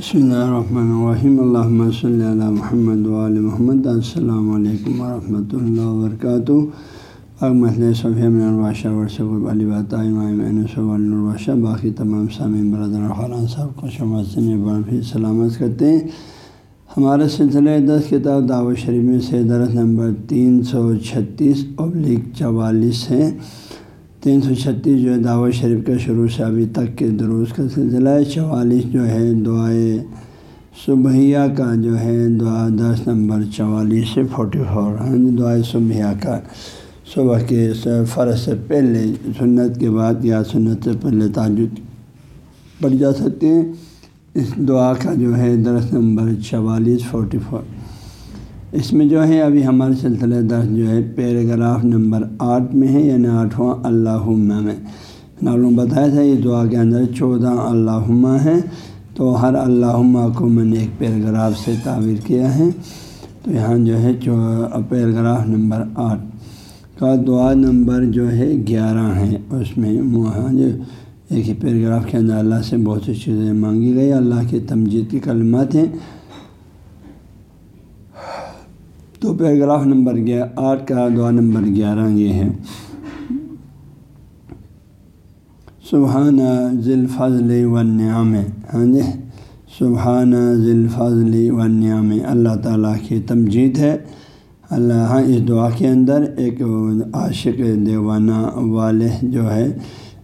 بسم اللہ الرحمن الرحیم اللہ صلی اللہ محمد علیہ محمد السلام علیکم ورحمۃ اللہ وبرکاتہ الباشہ باقی تمام سامعین برادر خران صاحب کو شمع سلامت کرتے ہیں ہمارے سلسلہ دس کتاب دعوت شریف میں سے درخت نمبر تین سو چھتیس ابلیغ چوالیس ہے۔ تین سو چھتیس جو ہے دعوت شریف کا شروع سے ابھی تک کے دروس کا سلسلہ ہے۔ چوالیس جو ہے دعائے صبحیہ کا جو ہے دعا دس نمبر چوالیس سے فورٹی فور ہاں جی، دعائے صبحیہ کا۔ صبح کے فرض سے پہلے، سنت کے بعد یا سنت سے پہلے تاجد پڑھ جا سکتے ہیں۔ اس دعا کا جو ہے درس نمبر چوالیس فورٹی فور اس میں جو ہے ابھی ہمارے سلسلہ درس جو ہے پیراگراف نمبر آٹھ میں ہے یعنی آٹھواں اللہ میں۔ نالوں بتایا تھا یہ دعا کے اندر چودہ اللہ ہے۔ تو ہر اللہ کو میں نے ایک پیراگراف سے تعبیر کیا ہے۔ تو یہاں جو ہے پیراگراف نمبر آٹھ کا دعا نمبر جو ہے گیارہ ہے۔ اس میں جو ایک ہی پیراگراف کے اندر اللہ سے بہت سی چیزیں مانگی گئی۔ اللہ کے تمجید کی کلمات ہیں۔ تو پیراگراف نمبر گیا، آٹھ کا دعا نمبر گیارہ، یہ ہے۔ سبحانہ ذیل فضل و ہاں جی۔ سبحانہ ذیل فضل و اللہ تعالیٰ کی تمجید ہے۔ اللہ ہاں اس دعا کے اندر ایک عاشق دیوانہ والے جو ہے،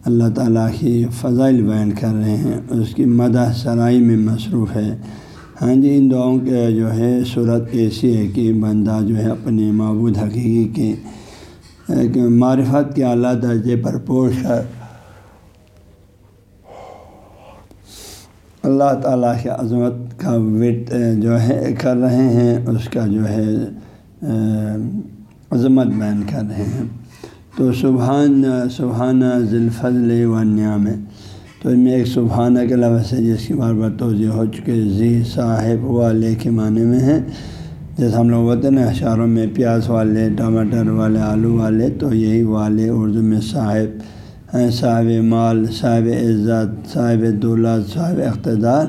اللہ تعالیٰ کی فضائل بیان کر رہے ہیں۔ اس کی مدح سرائی میں مصروف ہے۔ ہاں جی ان دعاؤں کے جو ہے، صورت ایسی ہے کہ بندہ جو ہے اپنے معبود حقیقی کے معرفت کے اعلیٰ درجے پر پوش کر اللہ تعالیٰ کی عظمت کا وٹ جو ہے کر رہے ہیں، اس کا جو ہے عظمت بیان کر رہے ہیں۔ تو سبحان سبحانہ ذیلفضل و نعام تو ان میں ایک سبحانہ کے لفظ ہے جس کی بار بار توضیع ہو چکے زی صاحب والے کے معنی میں ہے جیسے ہم لوگ ہوتے ہیں نا میں پیاز والے، ٹماٹر والے، آلو والے، تو یہی والے اردو میں صاحب ہیں۔ صاحب مال، صاحب عزت، صاحب دولت، صاحب اقتدار۔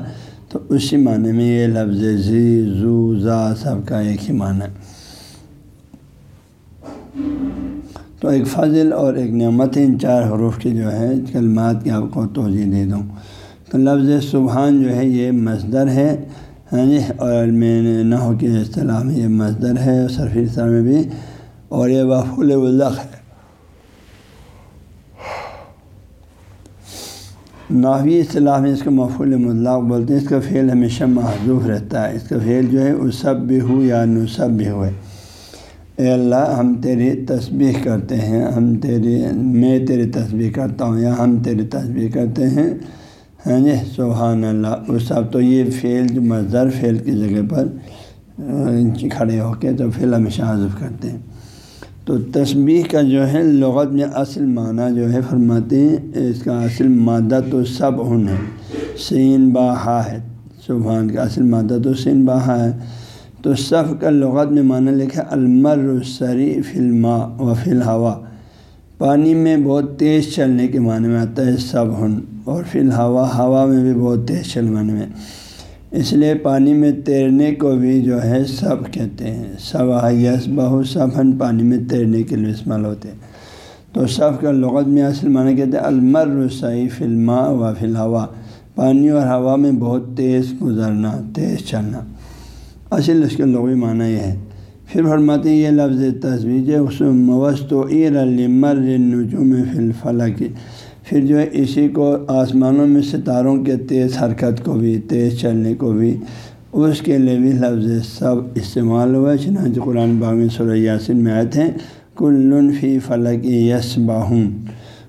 تو اسی معنی میں یہ لفظ زی، زو، زا سب کا ایک ہی معنی ہے۔ تو ایک فضل اور ایک نعمت ان چار حروف کی جو ہے کلمات کی آپ کو توجہ دے دوں۔ تو لفظ سبحان جو ہے، یہ مصدر ہے ہاں جی اور میں نحو کے اصطلاح میں یہ مصدر ہے، اور صرفی اصطلاح میں بھی۔ اور یہ وفول الق ہے۔ ناوی اصطلاح میں اس کو مفول مطلق بولتے ہیں، اس کا فعل ہمیشہ محضوف رہتا ہے۔ اس کا فعل جو ہے اسب بھی ہو یا نصب بھی ہوئے اے اللہ، ہم تیری تسبیح کرتے ہیں، ہم تیری، میں تیری تسبیح کرتا ہوں یا ہم تیری تسبیح کرتے ہیں۔ ہاں جی سبحان اللہ۔ اس اب تو یہ فعل جو مزدر فعل کی جگہ پر کھڑے ہو کے تو فعل ہمیشہ حذف کرتے ہیں۔ تو تسبیح کا جو ہے، لغت میں اصل معنی جو ہے، فرماتے ہیں، اس کا اصل مادہ تو سب ہن ہے۔ سین باہا ہے۔ سبحان کا اصل مادہ تو سین باہا ہے۔ تو صف کا لغت میں معنی لکھا المر سری فلما و فل ہوا پانی میں بہت تیز چلنے کے معنی میں آتا ہے سب ہن اور فی الحوا ہوا میں بھی بہت تیز چل معنی میں۔ اس لیے پانی میں تیرنے کو بھی جو ہے سب کہتے ہیں۔ سب یس بہو سب ہن پانی میں تیرنے کے لیے استعمال ہوتے ہیں۔ تو صف کا لغت میں اصل معنی کہتے ہیں المر رسائی فلما و فی الحوا پانی اور ہوا میں بہت تیز گزرنا، تیز چلنا۔ اصل اس کے لغوی معنی یہ ہے۔ پھر فرماتے ہیں یہ لفظ تصویر اس موست و عیر المر نجوم فلفلا کی پھر جو ہے، اسی کو آسمانوں میں ستاروں کے تیز حرکت کو بھی، تیز چلنے کو بھی، اس کے لیے بھی لفظ سب استعمال ہوا چنانچہ قرآن باغ سورہ یاسین میں آئے تھے کل فی فلک یس باہون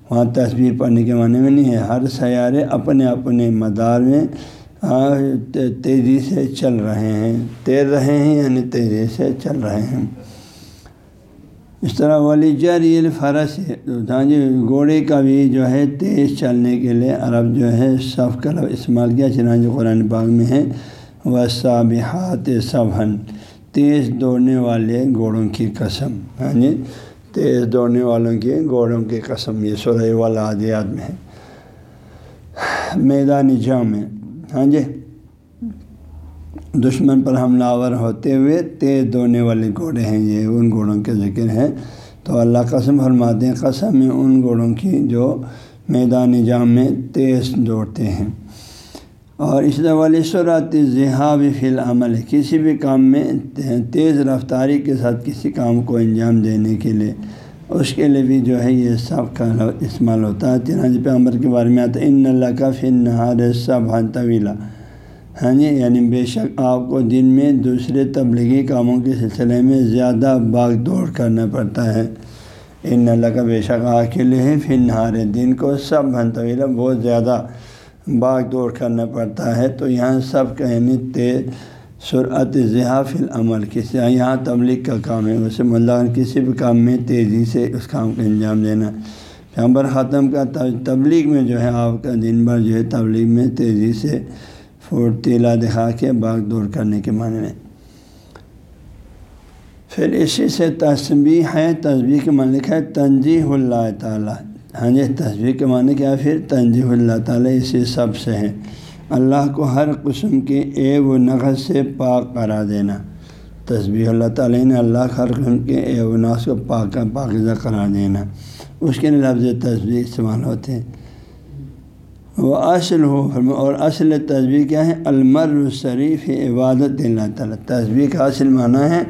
وہاں تصویر پڑھنے کے معنی میں نہیں ہے، ہر سیارے اپنے اپنے مدار میں ہاں، تیزی سے چل رہے ہیں۔ تیر رہے ہیں یعنی تیزی سے چل رہے ہیں۔ اس طرح والی جر فرس ہے ہاں جی گھوڑے کا بھی جو ہے تیز چلنے کے لیے عرب جو ہے صف کا استعمال کیا، چنانچہ قرآن باغ میں ہے وہ صابحات صبن تیز دوڑنے والے گھوڑوں کی قسم۔ ہاں جی تیز دوڑنے والوں کی، گھوڑوں کی قسم، یہ سورہ والا عادیات میں ہے۔ میدان جام میں ہاں جی۔ دشمن پر حملہ آور ہوتے ہوئے تیز دوڑنے والے گھوڑے ہیں یہ، ان گھوڑوں کے ذکر ہے تو اللہ قسم فرماتے ہیں قسم میں ان گھوڑوں کی جو میدان جام میں تیز دوڑتے ہیں۔ اور اس والی صورت ذہاب فی العمل، کسی بھی کام میں تیز رفتاری کے ساتھ کسی کام کو انجام دینے کے لیے اس کے لیے بھی جو ہے یہ سب کا استعمال ہوتا ہے۔ چنانچہ پیغمبر کے بارے میں آتا ہے، ان اللہ کا فن نہار سب طویلا ہاں جی یعنی بے شک آپ کو دن میں دوسرے تبلیغی کاموں کے سلسلے میں زیادہ باغ دوڑ کرنا پڑتا ہے۔ ان اللہ کا بے شک آ کے لیے فن نہار دن کو سب ہن طویلا بہت زیادہ باغ دوڑ کرنا پڑتا ہے تو یہاں سب کا یعنی تیز سرعت ذہاف العمل، کسی یہاں تبلیغ کا کام ہے، ویسے مطلب کسی بھی کام میں تیزی سے اس کام کا انجام دینا۔ پیغمبر ختم کا تبلیغ میں جو ہے، آپ کا دن بھر جو ہے، تبلیغ میں تیزی سے پھرتیلا دکھا کے باغ دور کرنے کے معنی میں۔ پھر اسی سے تصویر ہے تصویر کے مالک ہے تنجیح اللہ تعالیٰ۔ ہاں جی تصویر کے معنی کیا پھر تنجیح اللہ تعالیٰ، اسی سب سے ہے اللہ کو ہر قسم کے عیب و نقص سے پاک کرا دینا۔ تصویر اللہ تعالیٰ نے اللہ ہر قسم کے عیب و نقص کو پاک پاکزہ قرار دینا۔ اس کے لفظ تصویر استعمال ہوتے ہیں۔ وہ اصل ہو، اور اصل تصویر کیا ہے؟ المر شریف عبادت اللہ تعالیٰ۔ تصویر کا اصل معنی ہے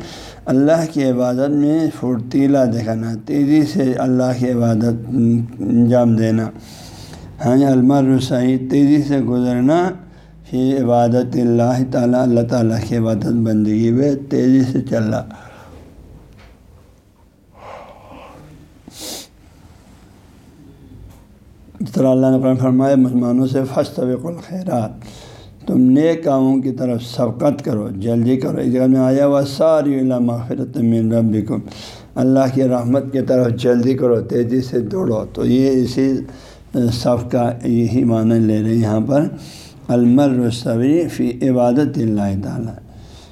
اللہ کی عبادت میں پھرتیلا دکھانا تیزی سے اللہ کی عبادت انجام دینا۔ ہاں جی، المر رسائی تیزی سے گزرنا فی عبادت اللہ تعالیٰ اللہ تعالیٰ کی عبادت بندگی میں تیزی سے چلنا اس طرح اللہ نے فرمائے مسلمانوں سے فسط الخیرات۔ تم نیک کاموں کی طرف سبقت کرو، جلدی کرو۔ اس جگہ میں آیا ہوا ساری اللہ من ربکم۔ اللہ کی رحمت کی طرف جلدی کرو، تیزی سے دوڑو۔ تو یہ اسی صف کا یہی معنی لے رہے ہیں یہاں پر، المر صبری فی عبادت اللہ تعالیٰ۔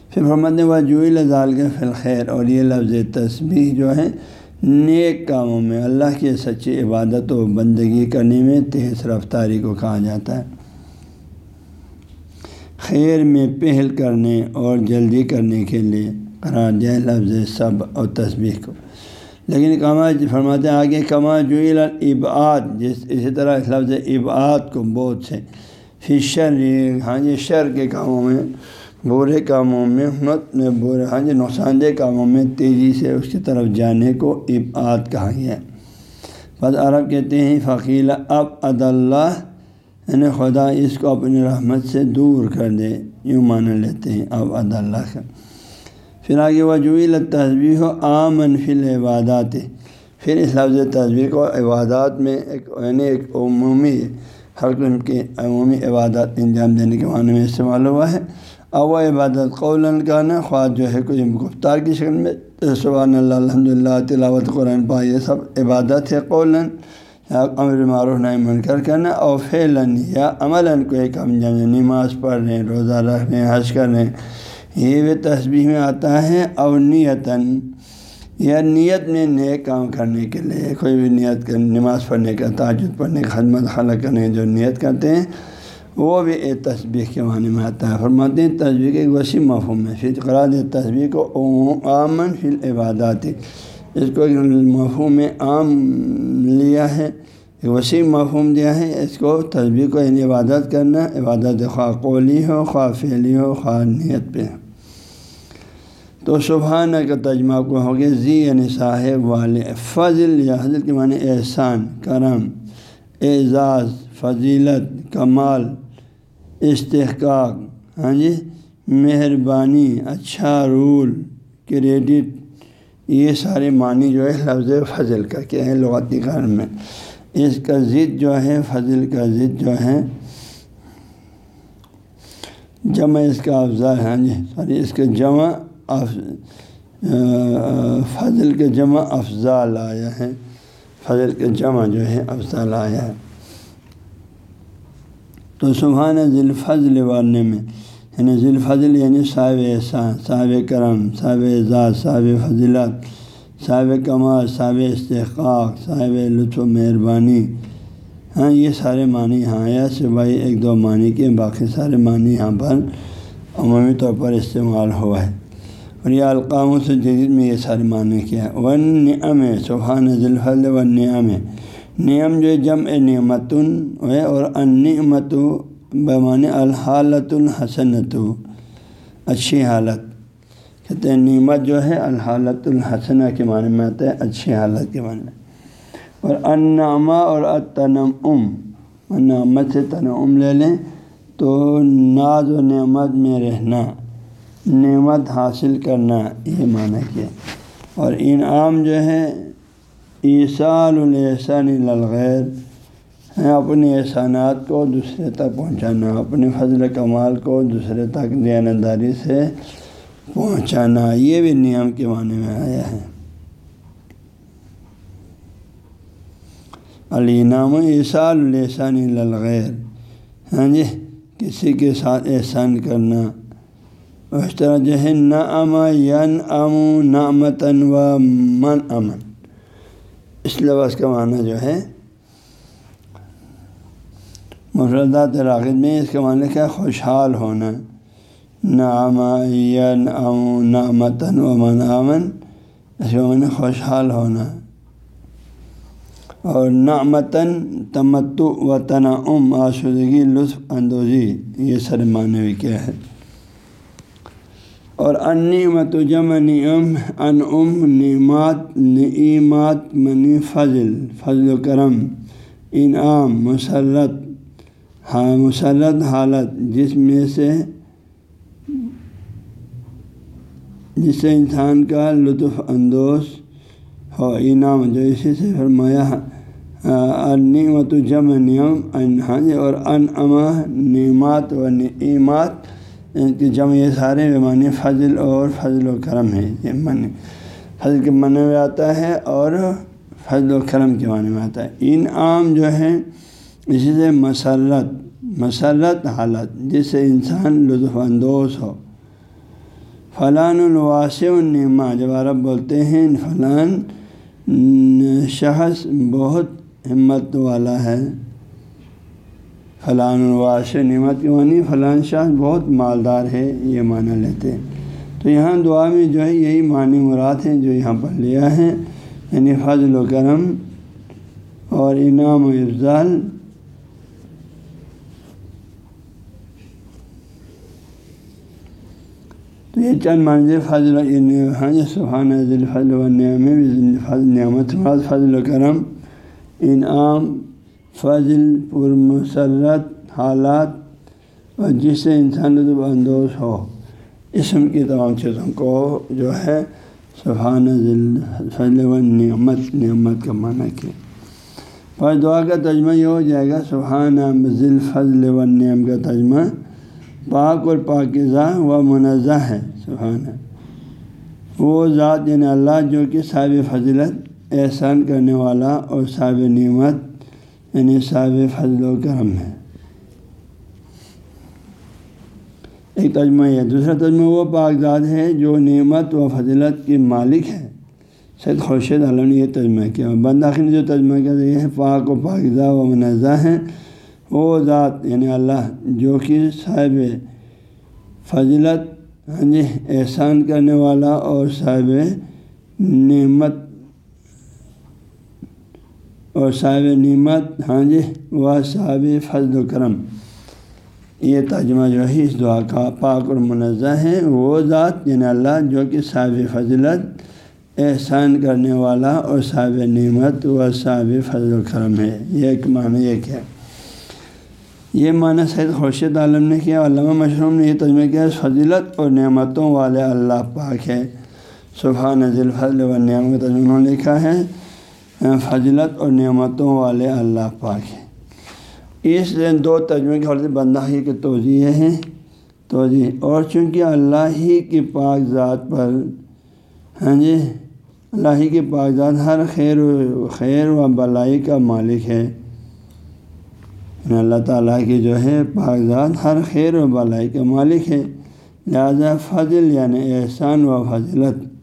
پھر محمد وجوئی لال کے فلخیر اور یہ لفظ تسبیح جو ہے، نیک کاموں میں، اللہ کی سچی عبادت و بندگی کرنے میں تیز رفتاری کو کہا جاتا ہے۔ خیر میں پہل کرنے اور جلدی کرنے کے لیے، قرار جائے لفظ سب اور تصویر کو۔ لیکن کما فرماتے ہیں آگے، کما جو ابعاد جس اسی طرح اس لفظ ابعاد کو بہت سے فشر ہاں جی شر کے کاموں میں، برے کاموں میں میں برے ہاں جی نقصان دہ کاموں میں تیزی سے اس کی طرف جانے کو ابعاد کہا گیا ہے۔ بس عرب کہتے ہیں، فقیل اب عد اللہ یعنی خدا اس کو اپنی رحمت سے دور کر دے، یوں مان لیتے ہیں، اب عد اللہ کا۔ پھر آگے وجویل تصویر و عام منفل عبادات پھر اس لفظ تصویر کو عبادات میں ایک یعنی ایک عمومی ہر قسم کی عمومی عبادات انجام دینے کے معنی میں استعمال ہوا ہے۔ اب وہ عبادت قول کا نا خواہ جو ہے کوئی گفتار کی شکل میں۔ سبحان اللہ الحمد للہ تلاوت قرآن پا یہ سب عبادت ہے قول یا امر معروف نہیں منکر کرنا اور فعلاً یا عملاً کو ایک انجام نماز پڑھ رہے ہیں روزہ رکھ رہے ہیں حج کر رہے ہیں یہ بھی تصویر میں آتا ہے اونیتاً یا نیت میں نئے کام کرنے کے لیے، کوئی بھی نیت کر نماز پڑھنے کا تعجد پڑھنے کا خدمت، خلق کرنے جو نیت کرتے ہیں، وہ بھی ایک تصویر کے معنی میں آتا ہے۔ فرماتے ہیں تصویر کے ایک وسیع مفہوم ہے۔ پھر قرار دے تصویر کو عامن فی العبادات اس کو مفہوم میں عام لیا ہے، ایک وسیع مفہوم دیا ہے۔ اس کو تصویر کو یعنی عبادت کرنا، عبادت خواہ قولی ہو، خواہ فعلی ہو، خواہ نیت پہ۔ تو سبحانہ کا تجمہ کو ہو گیا زی یعنی صاحب والے۔ فضل، یا حضرت کے معنی احسان، کرم، اعزاز، فضیلت، کمال، استحقاق ہاں جی مہربانی اچھا رول، کریڈٹ۔ یہ سارے معنی جو ہے لفظ فضل کا کیا ہے لغاتی کار میں۔ اس کا ضد جو ہے، فضل کا ضد جو ہے۔ جمع اس کا افضل ہاں جی سوری، اس کے جمع فضل کے جمع افضال آیا ہے فضل کے جمع جو ہے افضال آیا ہے تو سبحانہ ذیل فضل وارنے میں یعنی ذیل فضل یعنی صاحب احسان، صاحب کرم، صاحب اعزاز، صاحب فضلات صاحب کمال، صاحب استحقاق، صاحب لطف و مہربانی۔ ہاں یہ سارے معنی یہاں آیا سے ایک دو معنی کے، باقی سارے معنی یہاں پر عمومی طور پر استعمال ہوا ہے۔ اور یہ القام سے جدید میں یہ سارے معنی کیا ہے۔ ون نعم سبحان ذلفل و نعم نعم جو جم نعمتن ہے اور ان نعمت بمان الحالت الحسنت اچھی حالت۔ کہتے ہیں نعمت جو ہے الحالت الحسنہ کے معنی میں آتا ہے، اچھی حالت کے معنی میں۔ اور انعامہ اور تنم ام نعمت سے تنعم لے لیں تو ناز و نعمت میں رہنا۔ نعمت حاصل کرنا، یہ معنی کیا اور انعام جو ہے عیسال الحسن الغیر ہیں اپنے احسانات کو دوسرے تک پہنچانا اپنے فضل کمال کو دوسرے تک دیانتداری سے پہنچانا، یہ بھی نیم کے معنی میں آیا ہے۔ علی نام احسان الحسان الغیر ہاں جی کسی کے ساتھ احسان کرنا اس طرح جو ہے نہ اما ین امو نامتن و من امن اس لفظ کا معنی جو ہے، مفردات راغد میں اس کا معنی کیا خوشحال ہونا. نام ین امو نامتن و من امن اس کا معنی خوشحال ہونا. اور نعمتاً تمتو و تنعم، آسودگی، لطف اندوزی، یہ سر معنی بھی کیا ہے؟ اور انعمت جم نعم، ان ام نعمات نعیمات منی فضل فضل و کرم، انعام، مسلط ہاں مسلط حالت، جس میں سے، جس سے انسان کا لطف اندوز ہو، انعام جو اسی سے فرمایا نعمت و جم نعم ہاں اور ان نعمات و نعمات کی جم یہ سارے بیمانی فضل اور فضل و کرم ہے یہ من فضل کے معنی میں آتا ہے اور فضل و کرم کے معنی میں آتا ہے۔ انعام جو ہے اسی سے مسرت مسرت حالت، جس سے انسان لطف اندوز ہو۔ فلان الواسع النعمہ، جب عرب بولتے ہیں، فلان شخص بہت ہمت والا ہے۔ فلاں الواش نعمت کی معنی فلاں شخص بہت مالدار ہے، یہ معنی لیتے ہیں۔ تو یہاں دعا میں جو ہے یہی معنی مراد ہیں جو یہاں پر لیا ہے یعنی فضل و کرم اور انعام و افضال۔ تو یہ چند معنی فضل ہاں سبحانہ فضل و نعم نعمت فضل و کرم، انعام فضل پر مسرت حالات اور جس سے انسان لطف اندوز ہو، اسم کی تمام چیزوں کو جو ہے سبحانہ فضل و نعمت نعمت کا معنی کیا پر دعا کا ترجمہ یہ ہو جائے گا سبحانہ ذل فضل و نعم کا ترجمہ۔ پاک اور پاکزہ و منزہ ہے سبحانہ وہ ذات یعنی اللہ جو کہ صاحب فضلت، احسان کرنے والا اور صاحب نعمت۔ یعنی صاحب فضل و کرم ہے۔ ایک ترجمہ یہ دوسرا ترجمہ وہ پاک ذات ہے جو نعمت و فضلت کے مالک ہے۔ سید خورشید عالم نے یہ ترجمہ کیا بنداخی نے جو ترجمہ کیا یہ ہے، پاک و پاکزہ و منزہ ہیں۔ وہ ذات یعنی اللہ جو کہ صاحب فضلت ہاں جی احسان کرنے والا اور صاحب نعمت اور صاحب نعمت ہاں جی وہ صاحب فضل و کرم۔ یہ ترجمہ جو ہے، اس دعا کا پاک اور منظہ ہے۔ وہ ذات یعنی اللہ، جو کہ صاحب فضلت، احسان کرنے والا اور صاحب نعمت و صاحب فضل و کرم ہے۔ یہ ایک معنی یہ کیا یہ معنی سید خورشید عالم نے کیا، علامہ مشروم نے یہ تجمہ کیا فضیلت اور نعمتوں والے اللہ پاک ہے صبح نزل فضل و نعم کا تجمہ لکھا ہے۔ فضلت اور نعمتوں والے اللہ پاک ہے اس دو تجمے کے حوالے بندہ ہی کے توضیع ہیں توضیع اور چونکہ اللہ ہی کی پاک ذات پر ہاں جی اللہ ہی کی پاک ذات ہر خیر و خیر و بلائی کا مالک ہے۔ یعنی اللہ تعالیٰ کی جو ہے کاغذات ہر خیر و بالائی کے مالک ہے۔ لہٰذا فضل یعنی احسان و فضلت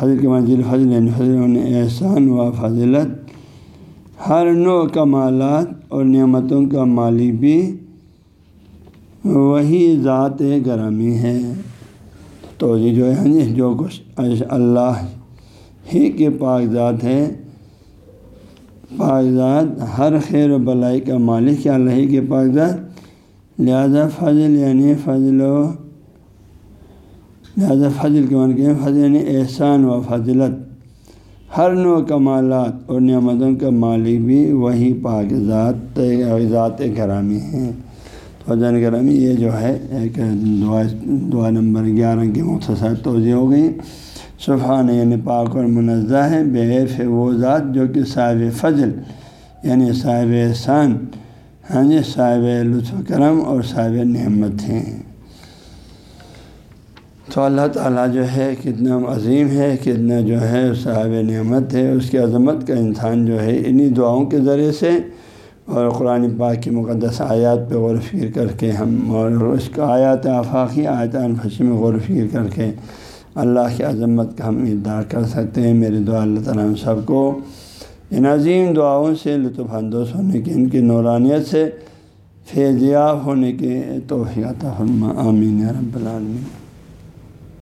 فضل کے منزل فضل یعنی فضل احسان و فضلت۔ ہر نوع کمالات اور نعمتوں کا مالک بھی وہی ذات گرامی ہے۔ تو یہ جو ہے جو کچھ اللہ ہی کے پاک ذات ہے، پاک ذات ہر خیر و بلائی کا مالک اللہ ہی کے پاک ذات۔ لہذا فضل یعنی فضل و لہٰذا فضل کے من کے فضل یعنی احسان و فضلت۔ ہر نو کمالات اور نعمتوں کا مالک بھی وہی پاک ذات یعنی ذات گرامی ہیں فضن گرامی یہ جو ہے، ایک دعا دعا نمبر گیارہ کی مختصر توضیع ہو گئی۔ سبحان یعنی پاک اور منزہ ہے بےف وہ ذات جو کہ صاحب فضل یعنی صاحب احسان ہاں جی صاحب لطف کرم اور صاحب نعمت ہیں۔ تو اللہ تعالیٰ جو ہے کتنا عظیم ہے، کتنا جو ہے صاحب نعمت ہے، اس کی عظمت کا انسان جو ہے انہی دعاؤں کے ذریعے سے اور قرآن پاک کی مقدس آیات پہ غور فکر کر کے ہم اور اس کا آیات آفاقی آیات انفسی میں غور فکر کر کے اللہ کی عظمت کا ہم ادار کر سکتے ہیں۔ میرے دعا اللہ تعالیٰ ہم سب کو ان عظیم دعاؤں سے، لطف اندوز ہونے کی، ان کی نورانیت سے فیضیاب ہونے کے توفیع فرما۔ آمین رب العالمین۔